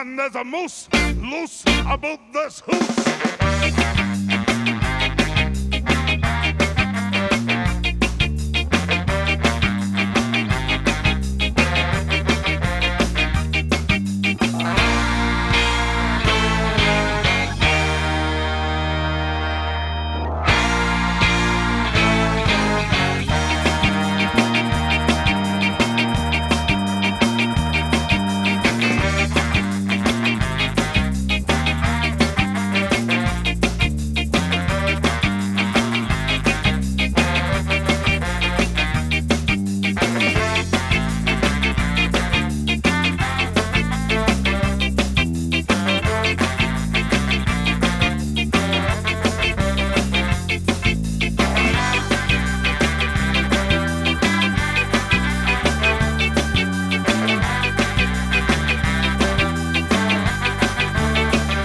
and there's a moose loose about this hoose.